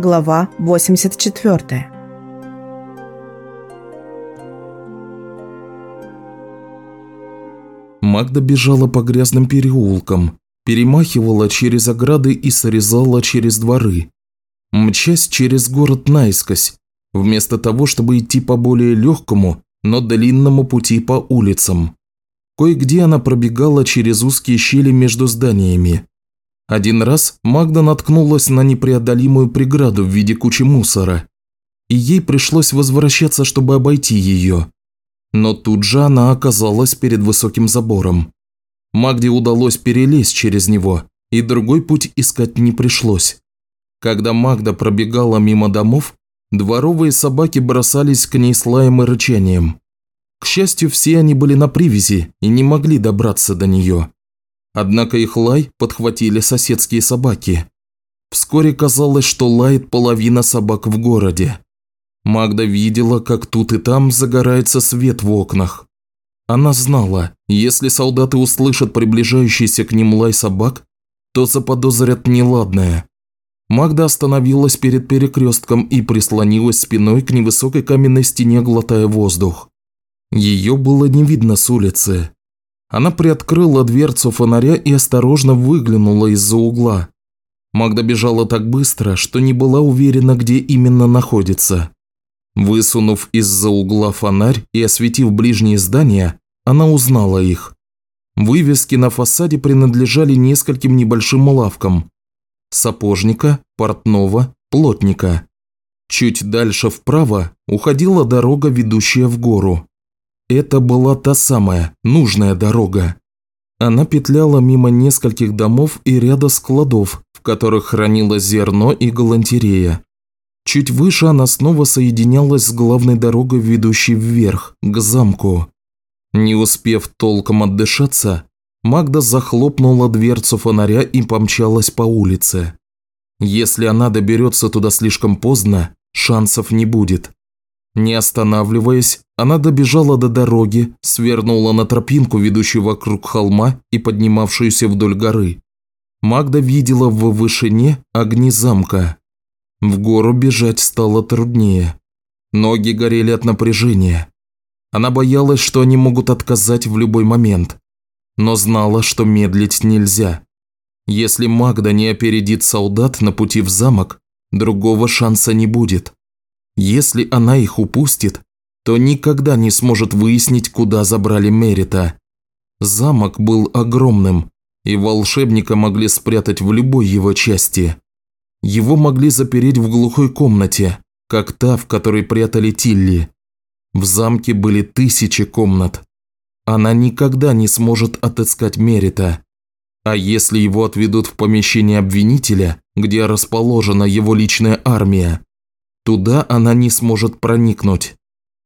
Глава 84 Магда бежала по грязным переулкам, перемахивала через ограды и срезала через дворы, мчась через город наискось, вместо того, чтобы идти по более легкому, но длинному пути по улицам. Кое-где она пробегала через узкие щели между зданиями. Один раз Магда наткнулась на непреодолимую преграду в виде кучи мусора, и ей пришлось возвращаться, чтобы обойти ее. Но тут же она оказалась перед высоким забором. Магде удалось перелезть через него, и другой путь искать не пришлось. Когда Магда пробегала мимо домов, дворовые собаки бросались к ней с лаем и рычанием. К счастью, все они были на привязи и не могли добраться до нее. Однако их лай подхватили соседские собаки. Вскоре казалось, что лает половина собак в городе. Магда видела, как тут и там загорается свет в окнах. Она знала, если солдаты услышат приближающийся к ним лай собак, то заподозрят неладное. Магда остановилась перед перекрестком и прислонилась спиной к невысокой каменной стене, глотая воздух. Ее было не видно с улицы. Она приоткрыла дверцу фонаря и осторожно выглянула из-за угла. Магда бежала так быстро, что не была уверена, где именно находится. Высунув из-за угла фонарь и осветив ближние здания, она узнала их. Вывески на фасаде принадлежали нескольким небольшим лавкам. Сапожника, портного, плотника. Чуть дальше вправо уходила дорога, ведущая в гору. Это была та самая, нужная дорога. Она петляла мимо нескольких домов и ряда складов, в которых хранилось зерно и галантерея. Чуть выше она снова соединялась с главной дорогой, ведущей вверх, к замку. Не успев толком отдышаться, Магда захлопнула дверцу фонаря и помчалась по улице. Если она доберется туда слишком поздно, шансов не будет. Не останавливаясь, она добежала до дороги, свернула на тропинку, ведущую вокруг холма и поднимавшуюся вдоль горы. Магда видела в вышине огни замка. В гору бежать стало труднее. Ноги горели от напряжения. Она боялась, что они могут отказать в любой момент. Но знала, что медлить нельзя. Если Магда не опередит солдат на пути в замок, другого шанса не будет. Если она их упустит, то никогда не сможет выяснить, куда забрали Мерита. Замок был огромным, и волшебника могли спрятать в любой его части. Его могли запереть в глухой комнате, как та, в которой прятали Тилли. В замке были тысячи комнат. Она никогда не сможет отыскать Мерита. А если его отведут в помещение обвинителя, где расположена его личная армия, туда она не сможет проникнуть.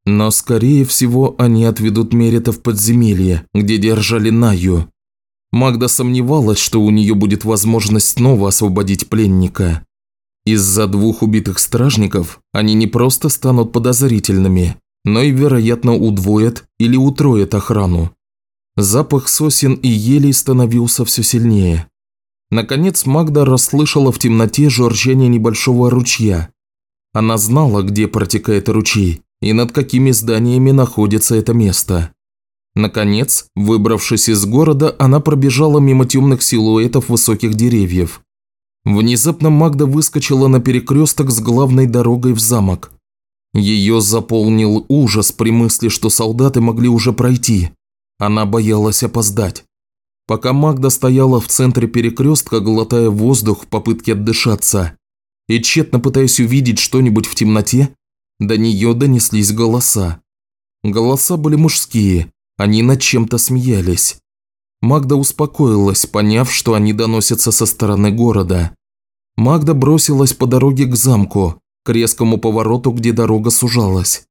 Но, скорее всего, они отведут Мерита в подземелье, где держали Наю. Магда сомневалась, что у нее будет возможность снова освободить пленника. Из-за двух убитых стражников они не просто станут подозрительными, но и, вероятно, удвоят или утроят охрану. Запах сосен и елей становился все сильнее. Наконец Магда расслышала в темноте журчание небольшого ручья. Она знала, где протекает ручей и над какими зданиями находится это место. Наконец, выбравшись из города, она пробежала мимо темных силуэтов высоких деревьев. Внезапно Магда выскочила на перекресток с главной дорогой в замок. Ее заполнил ужас при мысли, что солдаты могли уже пройти. Она боялась опоздать. Пока Магда стояла в центре перекрестка, глотая воздух в попытке отдышаться, и тщетно пытаясь увидеть что-нибудь в темноте, до нее донеслись голоса. Голоса были мужские, они над чем-то смеялись. Магда успокоилась, поняв, что они доносятся со стороны города. Магда бросилась по дороге к замку, к резкому повороту, где дорога сужалась.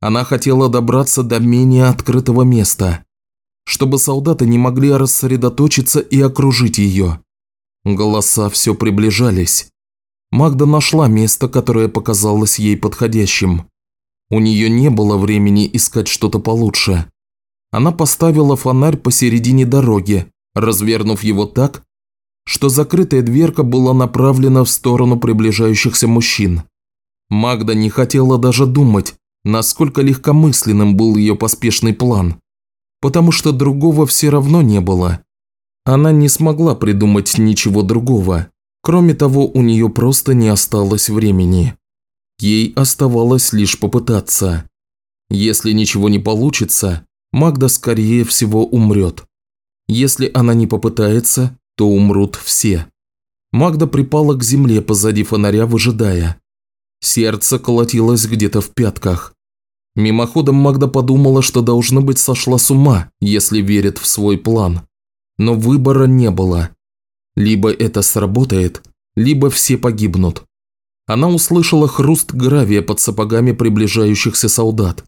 Она хотела добраться до менее открытого места, чтобы солдаты не могли рассредоточиться и окружить ее. Голоса все приближались. Магда нашла место, которое показалось ей подходящим. У нее не было времени искать что-то получше. Она поставила фонарь посередине дороги, развернув его так, что закрытая дверка была направлена в сторону приближающихся мужчин. Магда не хотела даже думать, насколько легкомысленным был ее поспешный план, потому что другого все равно не было. Она не смогла придумать ничего другого, кроме того, у нее просто не осталось времени. Ей оставалось лишь попытаться. Если ничего не получится, Магда скорее всего умрет. Если она не попытается, то умрут все. Магда припала к земле позади фонаря, выжидая. Сердце колотилось где-то в пятках. Мимоходом Магда подумала, что должно быть сошла с ума, если верит в свой план. Но выбора не было. Либо это сработает, либо все погибнут. Она услышала хруст гравия под сапогами приближающихся солдат.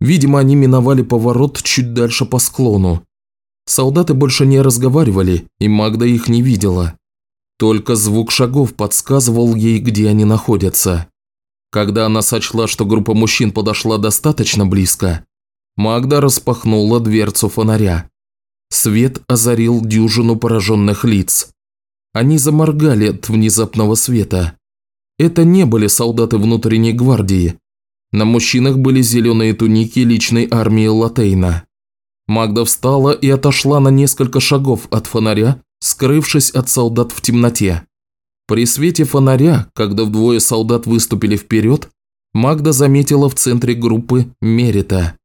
Видимо, они миновали поворот чуть дальше по склону. Солдаты больше не разговаривали, и Магда их не видела. Только звук шагов подсказывал ей, где они находятся. Когда она сочла, что группа мужчин подошла достаточно близко, Магда распахнула дверцу фонаря. Свет озарил дюжину пораженных лиц. Они заморгали от внезапного света. Это не были солдаты внутренней гвардии. На мужчинах были зеленые туники личной армии Латейна. Магда встала и отошла на несколько шагов от фонаря, скрывшись от солдат в темноте. При свете фонаря, когда вдвое солдат выступили вперед, Магда заметила в центре группы Мерита.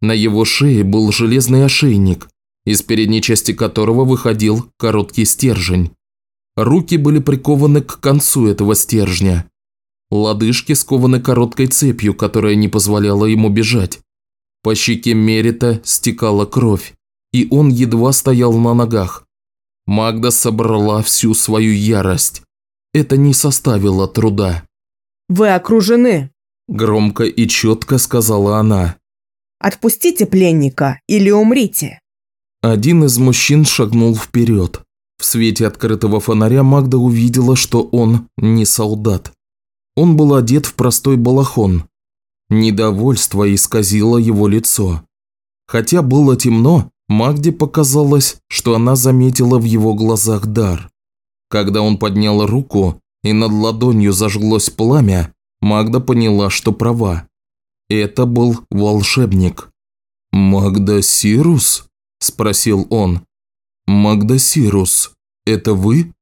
На его шее был железный ошейник, из передней части которого выходил короткий стержень. Руки были прикованы к концу этого стержня. Лодыжки скованы короткой цепью, которая не позволяла ему бежать. По щеке Мерита стекала кровь, и он едва стоял на ногах. Магда собрала всю свою ярость. Это не составило труда. «Вы окружены», – громко и четко сказала она. «Отпустите пленника или умрите». Один из мужчин шагнул вперед. В свете открытого фонаря Магда увидела, что он не солдат. Он был одет в простой балахон. Недовольство исказило его лицо. Хотя было темно, Магде показалось, что она заметила в его глазах дар. Когда он поднял руку и над ладонью зажглось пламя, Магда поняла, что права. Это был волшебник. «Магда Сирус?» – спросил он. «Магда Сирус, это вы?»